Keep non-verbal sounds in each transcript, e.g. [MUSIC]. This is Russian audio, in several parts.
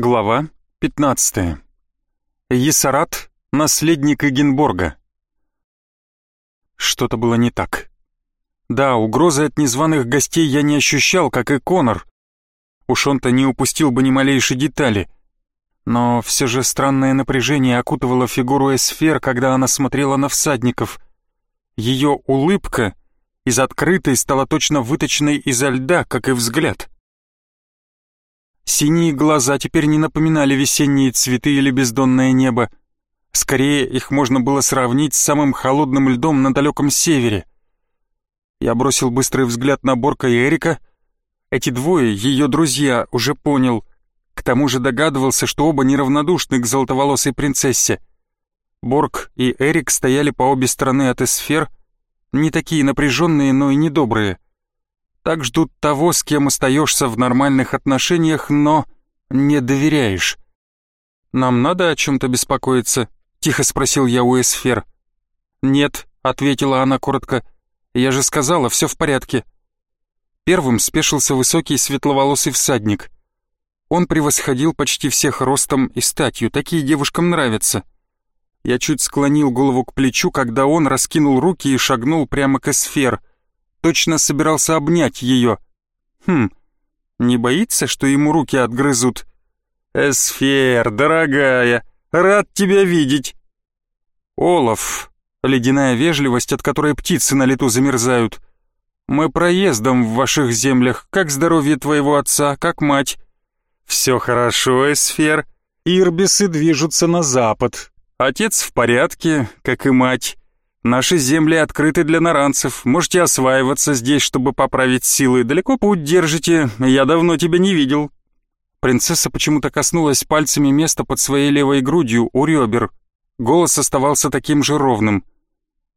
Глава 15. Есарат, наследник Эгенборга. Что-то было не так. Да, угрозы от незваных гостей я не ощущал, как и Конор. Уж он-то не упустил бы ни малейшей детали. Но все же странное напряжение окутывало фигуру Эсфер, когда она смотрела на всадников. Ее улыбка из открытой стала точно выточенной изо льда, как и взгляд. Синие глаза теперь не напоминали весенние цветы или бездонное небо. Скорее, их можно было сравнить с самым холодным льдом на далеком севере. Я бросил быстрый взгляд на Борка и Эрика. Эти двое, ее друзья, уже понял. К тому же догадывался, что оба неравнодушны к золотоволосой принцессе. Борг и Эрик стояли по обе стороны от эсфер, не такие напряженные, но и недобрые. Так ждут того, с кем остаешься в нормальных отношениях, но не доверяешь. «Нам надо о чем-то беспокоиться?» — тихо спросил я у Эсфер. «Нет», — ответила она коротко. «Я же сказала, все в порядке». Первым спешился высокий светловолосый всадник. Он превосходил почти всех ростом и статью, такие девушкам нравятся. Я чуть склонил голову к плечу, когда он раскинул руки и шагнул прямо к Эсфер точно собирался обнять ее. Хм, не боится, что ему руки отгрызут? «Эсфер, дорогая, рад тебя видеть!» «Олаф, ледяная вежливость, от которой птицы на лету замерзают. Мы проездом в ваших землях, как здоровье твоего отца, как мать?» «Все хорошо, Эсфер. Ирбисы движутся на запад. Отец в порядке, как и мать. Наши земли открыты для наранцев. Можете осваиваться здесь, чтобы поправить силы. Далеко путь держите. Я давно тебя не видел». Принцесса почему-то коснулась пальцами места под своей левой грудью у ребер. Голос оставался таким же ровным.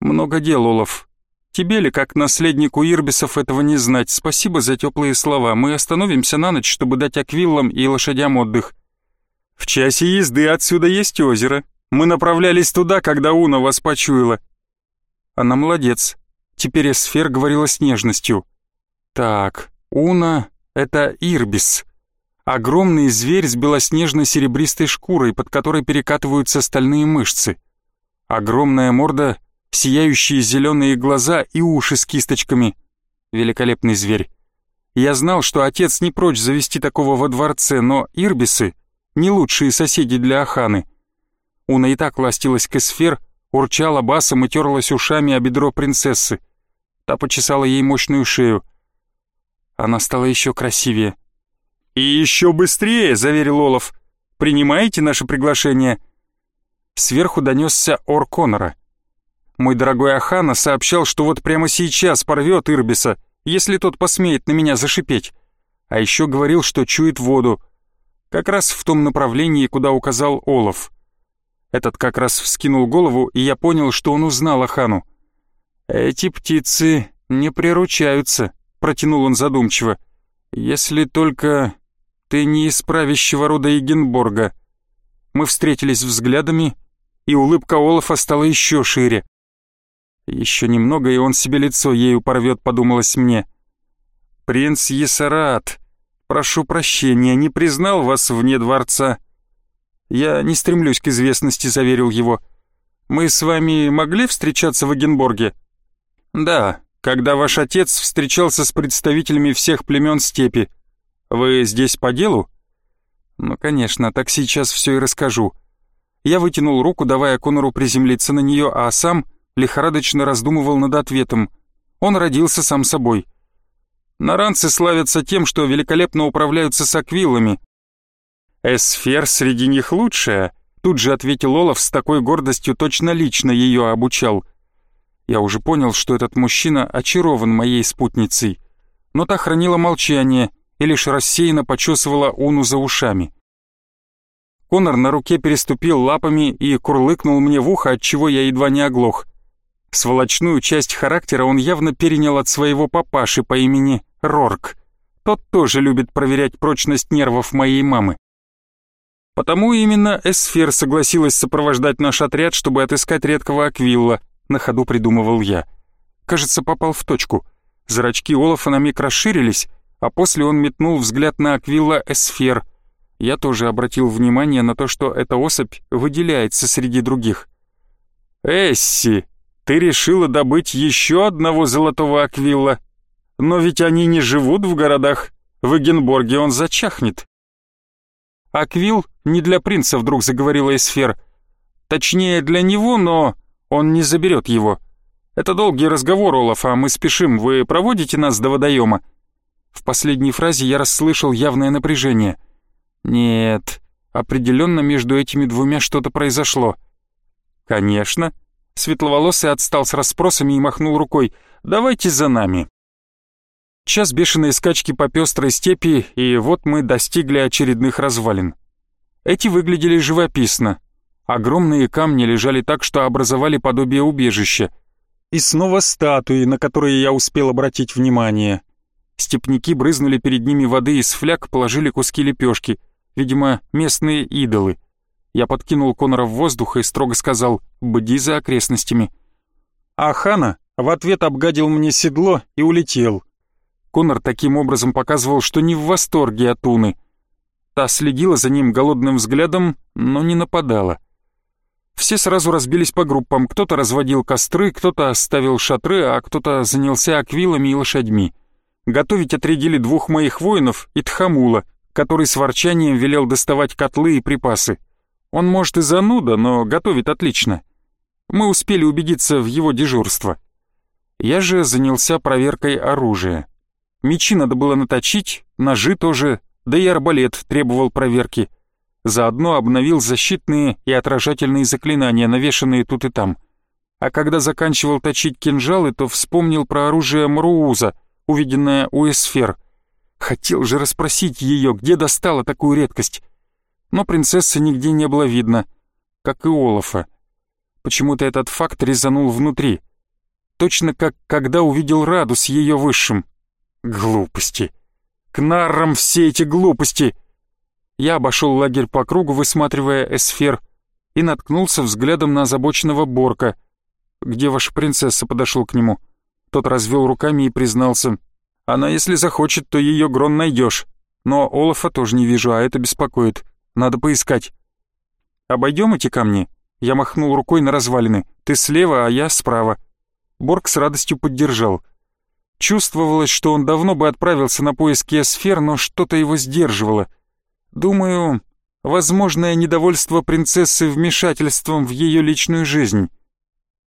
«Много дел, Олаф. Тебе ли, как наследнику Ирбисов, этого не знать? Спасибо за теплые слова. Мы остановимся на ночь, чтобы дать аквиллам и лошадям отдых. В часе езды отсюда есть озеро. Мы направлялись туда, когда Уна вас почуяла. Она молодец. Теперь Эсфер говорила с нежностью. Так, Уна — это Ирбис. Огромный зверь с белоснежно-серебристой шкурой, под которой перекатываются стальные мышцы. Огромная морда, сияющие зеленые глаза и уши с кисточками. Великолепный зверь. Я знал, что отец не прочь завести такого во дворце, но Ирбисы — не лучшие соседи для Аханы. Уна и так ластилась к Эсфер, урчала басом и терлась ушами о бедро принцессы. Та почесала ей мощную шею. Она стала еще красивее. «И еще быстрее!» — заверил Олаф. «Принимаете наше приглашение?» Сверху донесся ор Конора. Мой дорогой Ахана сообщал, что вот прямо сейчас порвет Ирбиса, если тот посмеет на меня зашипеть. А еще говорил, что чует воду. Как раз в том направлении, куда указал Олаф. Этот как раз вскинул голову, и я понял, что он узнал Ахану. «Эти птицы не приручаются», — протянул он задумчиво. «Если только ты не из правящего рода Егенборга». Мы встретились взглядами, и улыбка Олафа стала еще шире. «Еще немного, и он себе лицо ею порвет», — подумалось мне. «Принц Есарат, прошу прощения, не признал вас вне дворца». «Я не стремлюсь к известности», — заверил его. «Мы с вами могли встречаться в Эгенборге?» «Да, когда ваш отец встречался с представителями всех племен степи. Вы здесь по делу?» «Ну, конечно, так сейчас все и расскажу». Я вытянул руку, давая Конору приземлиться на нее, а сам лихорадочно раздумывал над ответом. Он родился сам собой. Наранцы славятся тем, что великолепно управляются с аквилами, «Эсфер среди них лучшая», — тут же ответил Олаф с такой гордостью, точно лично ее обучал. Я уже понял, что этот мужчина очарован моей спутницей, но та хранила молчание и лишь рассеянно почесывала Уну за ушами. Конор на руке переступил лапами и курлыкнул мне в ухо, от чего я едва не оглох. Сволочную часть характера он явно перенял от своего папаши по имени Рорк. Тот тоже любит проверять прочность нервов моей мамы. Потому именно Эсфер согласилась сопровождать наш отряд, чтобы отыскать редкого аквилла, на ходу придумывал я. Кажется, попал в точку. Зрачки Олафа на миг расширились, а после он метнул взгляд на аквилла Эсфер. Я тоже обратил внимание на то, что эта особь выделяется среди других. «Эсси, ты решила добыть еще одного золотого аквилла? Но ведь они не живут в городах. В Эгенборге он зачахнет». «Аквил не для принца», — вдруг заговорила Эсфер. «Точнее, для него, но он не заберет его. Это долгий разговор, Олаф, а мы спешим. Вы проводите нас до водоема?» В последней фразе я расслышал явное напряжение. «Нет, определенно между этими двумя что-то произошло». «Конечно». Светловолосый отстал с расспросами и махнул рукой. «Давайте за нами». Час бешеной скачки по пестрой степи, и вот мы достигли очередных развалин. Эти выглядели живописно. Огромные камни лежали так, что образовали подобие убежища. И снова статуи, на которые я успел обратить внимание. Степники брызнули перед ними воды из фляг, положили куски лепешки. Видимо, местные идолы. Я подкинул Конора в воздух и строго сказал «Бди за окрестностями». А Хана в ответ обгадил мне седло и улетел. Конор таким образом показывал, что не в восторге от Уны. Та следила за ним голодным взглядом, но не нападала. Все сразу разбились по группам, кто-то разводил костры, кто-то оставил шатры, а кто-то занялся аквилами и лошадьми. Готовить отрядили двух моих воинов и Тхамула, который с ворчанием велел доставать котлы и припасы. Он может и зануда, но готовит отлично. Мы успели убедиться в его дежурство. Я же занялся проверкой оружия. Мечи надо было наточить, ножи тоже, да и арбалет требовал проверки. Заодно обновил защитные и отражательные заклинания, навешанные тут и там. А когда заканчивал точить кинжалы, то вспомнил про оружие Мрууза, увиденное у Эсфер. Хотел же расспросить ее, где достала такую редкость. Но принцессы нигде не было видно, как и Олафа. Почему-то этот факт резанул внутри. Точно как когда увидел Раду с ее высшим. Глупости. К наррам все эти глупости. Я обошел лагерь по кругу, высматривая эсфер, и наткнулся взглядом на озабоченного Борка. «Где ваша принцесса?» — подошел к нему. Тот развел руками и признался. «Она, если захочет, то ее грон найдешь. Но Олафа тоже не вижу, а это беспокоит. Надо поискать». «Обойдем эти камни?» Я махнул рукой на развалины. «Ты слева, а я справа». Борг с радостью поддержал. Чувствовалось, что он давно бы отправился на поиски сфер, но что-то его сдерживало. Думаю, возможное недовольство принцессы вмешательством в ее личную жизнь.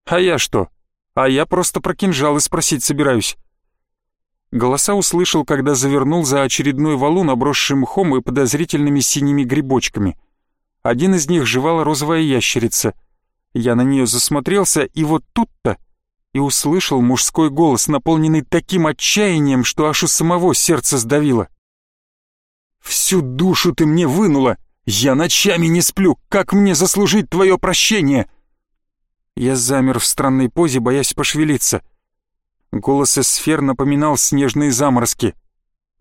А я что? А я просто про кинжалы спросить собираюсь. Голоса услышал, когда завернул за очередной валун, обросший мхом и подозрительными синими грибочками. Один из них жевала розовая ящерица. Я на нее засмотрелся, и вот тут-то и услышал мужской голос, наполненный таким отчаянием, что аж у самого сердце сдавило. «Всю душу ты мне вынула! Я ночами не сплю! Как мне заслужить твое прощение?» Я замер в странной позе, боясь пошевелиться. Голос из сфер напоминал снежные заморозки.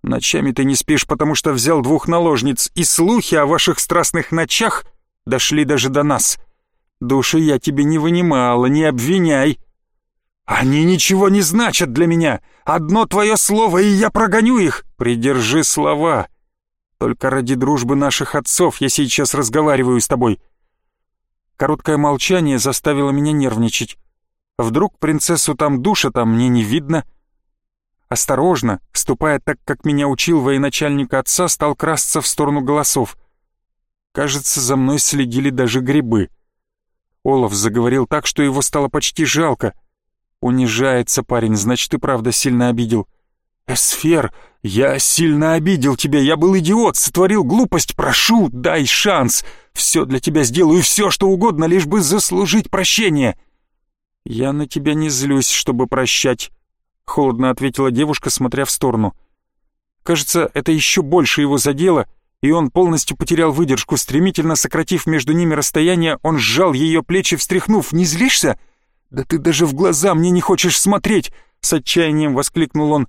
«Ночами ты не спишь, потому что взял двух наложниц, и слухи о ваших страстных ночах дошли даже до нас. Души я тебе не вынимала, не обвиняй!» «Они ничего не значат для меня! Одно твое слово, и я прогоню их! Придержи слова! Только ради дружбы наших отцов я сейчас разговариваю с тобой!» Короткое молчание заставило меня нервничать. Вдруг принцессу там душат, а мне не видно. Осторожно, ступая так, как меня учил военачальник отца, стал красться в сторону голосов. Кажется, за мной следили даже грибы. Олаф заговорил так, что его стало почти жалко — Унижается парень, значит, и правда сильно обидел. «Эсфер, я сильно обидел тебя, я был идиот, сотворил глупость, прошу, дай шанс. Все для тебя сделаю, все, что угодно, лишь бы заслужить прощение». «Я на тебя не злюсь, чтобы прощать», — холодно ответила девушка, смотря в сторону. Кажется, это еще больше его задело, и он полностью потерял выдержку, стремительно сократив между ними расстояние, он сжал ее плечи, встряхнув. «Не злишься?» «Да ты даже в глаза мне не хочешь смотреть!» — с отчаянием воскликнул он.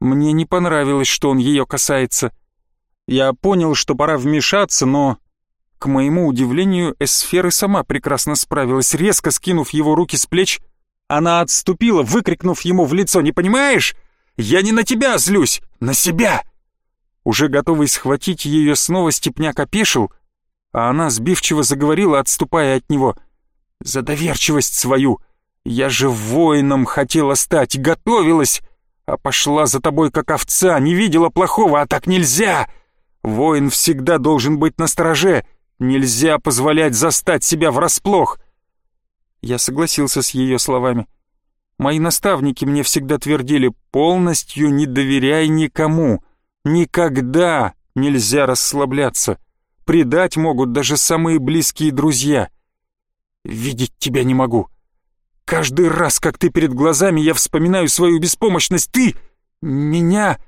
Мне не понравилось, что он ее касается. Я понял, что пора вмешаться, но... К моему удивлению, Эсфера сама прекрасно справилась, резко скинув его руки с плеч. Она отступила, выкрикнув ему в лицо, «Не понимаешь? Я не на тебя злюсь, на себя!» Уже готовый схватить ее снова, степняк опешил, а она сбивчиво заговорила, отступая от него. «За доверчивость свою! Я же воином хотела стать, готовилась, а пошла за тобой как овца, не видела плохого, а так нельзя! Воин всегда должен быть на стороже, нельзя позволять застать себя врасплох!» Я согласился с ее словами. Мои наставники мне всегда твердили, полностью не доверяй никому. Никогда нельзя расслабляться. Предать могут даже самые близкие друзья. Видеть тебя не могу. Каждый раз, как ты перед глазами, я вспоминаю свою беспомощность. Ты меня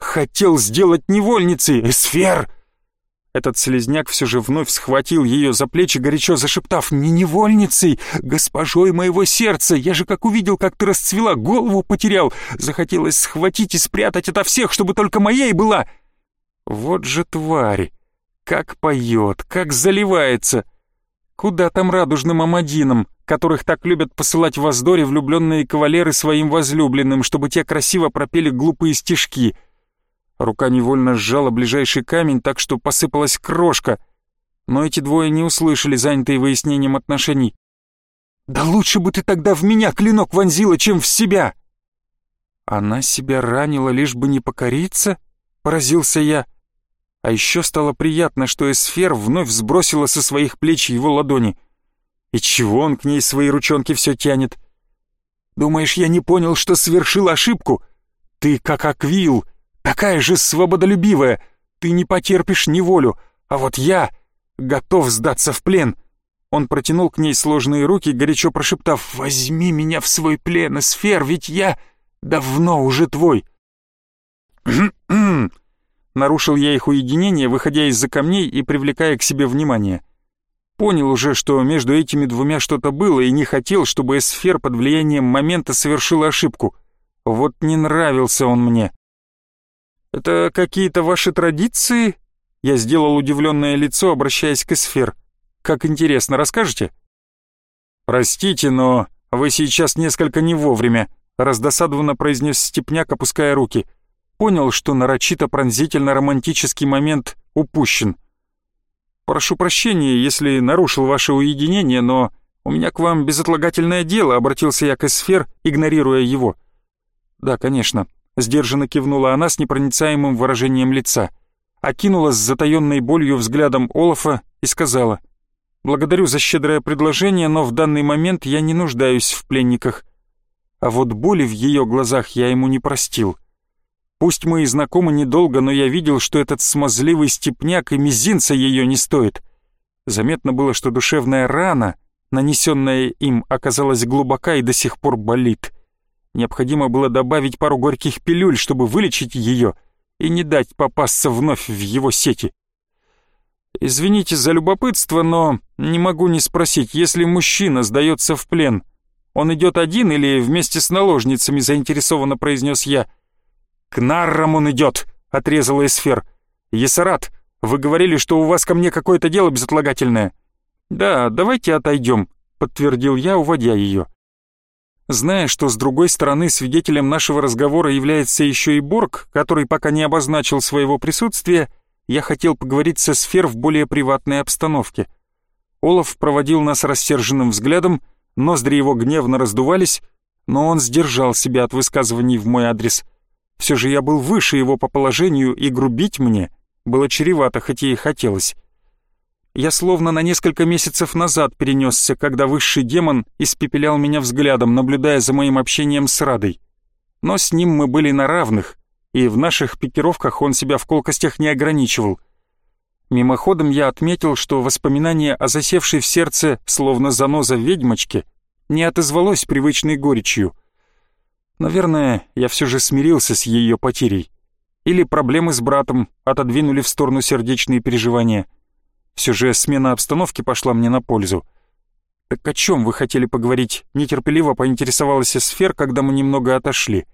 хотел сделать невольницей, Эсфер!» Этот слезняк все же вновь схватил ее за плечи, горячо зашептав «Не невольницей, госпожой моего сердца! Я же как увидел, как ты расцвела, голову потерял! Захотелось схватить и спрятать ото всех, чтобы только моей была!» Вот же тварь! Как поет, как заливается! Куда там радужным амадинам, которых так любят посылать в воздоре влюбленные кавалеры своим возлюбленным, чтобы те красиво пропели глупые стишки — Рука невольно сжала ближайший камень так, что посыпалась крошка. Но эти двое не услышали, занятые выяснением отношений. «Да лучше бы ты тогда в меня клинок вонзила, чем в себя!» «Она себя ранила, лишь бы не покориться?» — поразился я. А еще стало приятно, что Эсфер вновь сбросила со своих плеч его ладони. И чего он к ней свои ручонки все тянет? «Думаешь, я не понял, что совершил ошибку? Ты как Аквил, такая же свободолюбивая, ты не потерпишь неволю, а вот я готов сдаться в плен». Он протянул к ней сложные руки, горячо прошептав «Возьми меня в свой плен, сфер, ведь я давно уже твой». [CLEARS THROAT] Нарушил я их уединение, выходя из-за камней и привлекая к себе внимание. Понял уже, что между этими двумя что-то было, и не хотел, чтобы Эсфер под влиянием момента совершил ошибку. Вот не нравился он мне. «Это какие-то ваши традиции?» Я сделал удивленное лицо, обращаясь к Эсфер. «Как интересно, расскажете?» «Простите, но вы сейчас несколько не вовремя», раздосадованно произнес Степняк, опуская руки. Понял, что нарочито пронзительно-романтический момент упущен. «Прошу прощения, если нарушил ваше уединение, но у меня к вам безотлагательное дело», обратился я к Эсфер, игнорируя его. «Да, конечно. Сдержанно кивнула она с непроницаемым выражением лица, окинула с затаенной болью взглядом Олафа и сказала, «Благодарю за щедрое предложение, но в данный момент я не нуждаюсь в пленниках». А вот боли в ее глазах я ему не простил. Пусть мы и знакомы недолго, но я видел, что этот смазливый степняк и мизинца ее не стоит. Заметно было, что душевная рана, нанесенная им, оказалась глубока и до сих пор болит. Необходимо было добавить пару горьких пилюль, чтобы вылечить ее и не дать попасться вновь в его сети. «Извините за любопытство, но не могу не спросить, если мужчина сдается в плен, он идет один или вместе с наложницами?» заинтересованно произнес я. «К наррам он идет», — отрезала Эсфер. «Есарат, вы говорили, что у вас ко мне какое-то дело безотлагательное». «Да, давайте отойдем», — подтвердил я, уводя ее. Зная, что с другой стороны свидетелем нашего разговора является еще и Борг, который пока не обозначил своего присутствия, я хотел поговорить со сфер в более приватной обстановке. Олаф проводил нас рассерженным взглядом, ноздри его гневно раздувались, но он сдержал себя от высказываний в мой адрес. Все же я был выше его по положению, и грубить мне было чревато, хоть и хотелось. Я словно на несколько месяцев назад перенесся, когда высший демон испепелял меня взглядом, наблюдая за моим общением с Радой. Но с ним мы были на равных, и в наших пикировках он себя в колкостях не ограничивал. Мимоходом я отметил, что воспоминание о засевшей в сердце, словно заноза ведьмочке, не отозвалось привычной горечью. Наверное, я все же смирился с ее потерей. Или проблемы с братом отодвинули в сторону сердечные переживания — все же смена обстановки пошла мне на пользу. «Так о чем вы хотели поговорить?» — нетерпеливо поинтересовалась Сфер, когда мы немного отошли.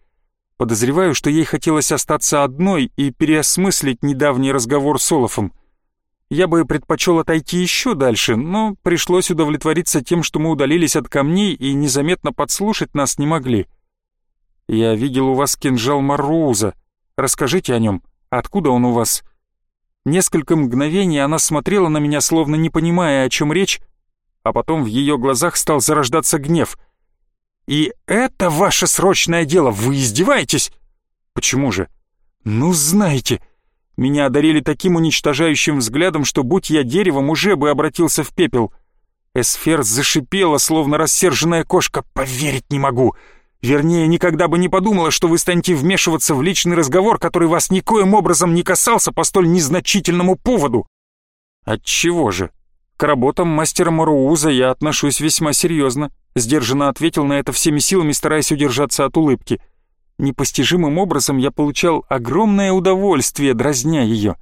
Подозреваю, что ей хотелось остаться одной и переосмыслить недавний разговор с Олафом. Я бы предпочел отойти еще дальше, но пришлось удовлетвориться тем, что мы удалились от камней и незаметно подслушать нас не могли. «Я видел у вас кинжал Марроуза. Расскажите о нем», Откуда он у вас?» Несколько мгновений она смотрела на меня, словно не понимая, о чем речь, а потом в ее глазах стал зарождаться гнев. «И это ваше срочное дело? Вы издеваетесь?» «Почему же?» «Ну, знаете...» Меня одарили таким уничтожающим взглядом, что, будь я деревом, уже бы обратился в пепел. Эсфер зашипела, словно рассерженная кошка. «Поверить не могу! Вернее, никогда бы не подумала, что вы станете вмешиваться в личный разговор, который вас никоим образом не касался по столь незначительному поводу. Отчего же? К работам мастера Марууза я отношусь весьма серьезно, сдержанно ответил на это всеми силами, стараясь удержаться от улыбки. Непостижимым образом я получал огромное удовольствие, дразня ее.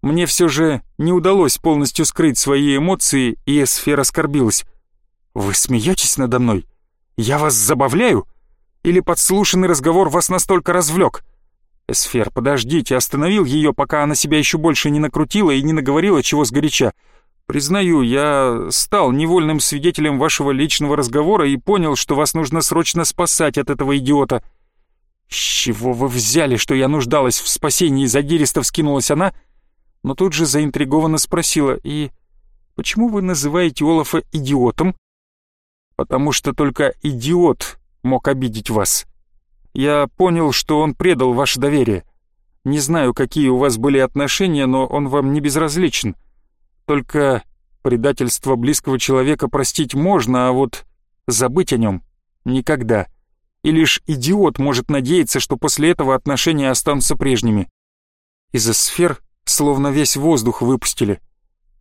Мне все же не удалось полностью скрыть свои эмоции, и Эсфера оскорбилась. «Вы смеетесь надо мной?» «Я вас забавляю? Или подслушанный разговор вас настолько развлек?» «Эсфер, подождите!» Остановил ее, пока она себя еще больше не накрутила и не наговорила чего сгоряча. «Признаю, я стал невольным свидетелем вашего личного разговора и понял, что вас нужно срочно спасать от этого идиота». «С чего вы взяли, что я нуждалась в спасении?» Задиристо вскинулась она, но тут же заинтригованно спросила. «И почему вы называете Олафа идиотом?» Потому что только идиот мог обидеть вас. Я понял, что он предал ваше доверие. Не знаю, какие у вас были отношения, но он вам не безразличен. Только предательство близкого человека простить можно, а вот забыть о нем никогда. И лишь идиот может надеяться, что после этого отношения останутся прежними. Из-за сфер словно весь воздух выпустили.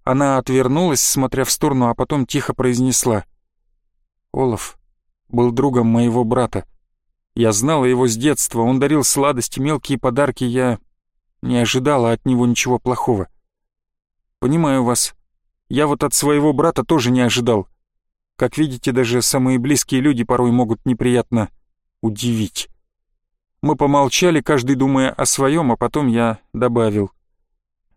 Она отвернулась, смотря в сторону, а потом тихо произнесла — Олаф был другом моего брата. Я знала его с детства, он дарил сладости, мелкие подарки, я не ожидала от него ничего плохого. Понимаю вас. Я вот от своего брата тоже не ожидал. Как видите, даже самые близкие люди порой могут неприятно удивить. Мы помолчали, каждый думая о своем, а потом я добавил.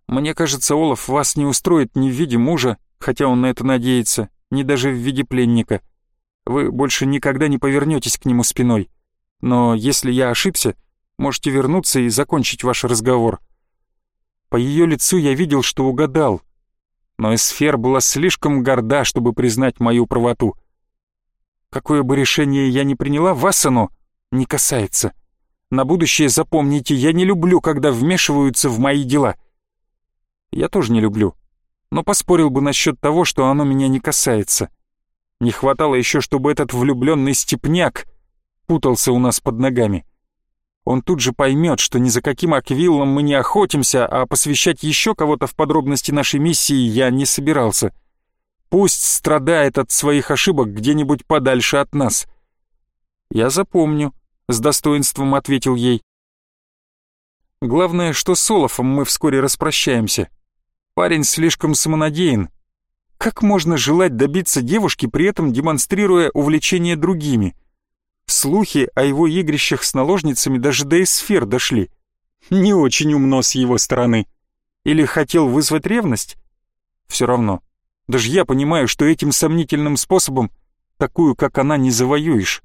Мне кажется, Олаф вас не устроит ни в виде мужа, хотя он на это надеется, ни даже в виде пленника. Вы больше никогда не повернетесь к нему спиной. Но если я ошибся, можете вернуться и закончить ваш разговор. По ее лицу я видел, что угадал. Но Эсфер была слишком горда, чтобы признать мою правоту. Какое бы решение я ни приняла, вас оно не касается. На будущее запомните, я не люблю, когда вмешиваются в мои дела. Я тоже не люблю, но поспорил бы насчет того, что оно меня не касается. Не хватало еще, чтобы этот влюбленный степняк путался у нас под ногами. Он тут же поймет, что ни за каким аквиллом мы не охотимся, а посвящать еще кого-то в подробности нашей миссии я не собирался. Пусть страдает от своих ошибок где-нибудь подальше от нас. «Я запомню», — с достоинством ответил ей. «Главное, что с Олафом мы вскоре распрощаемся. Парень слишком самонадеян, как можно желать добиться девушки, при этом демонстрируя увлечение другими? Слухи о его игрищах с наложницами даже до эсфер дошли. Не очень умно с его стороны. Или хотел вызвать ревность? Все равно. Даже я понимаю, что этим сомнительным способом такую, как она, не завоюешь.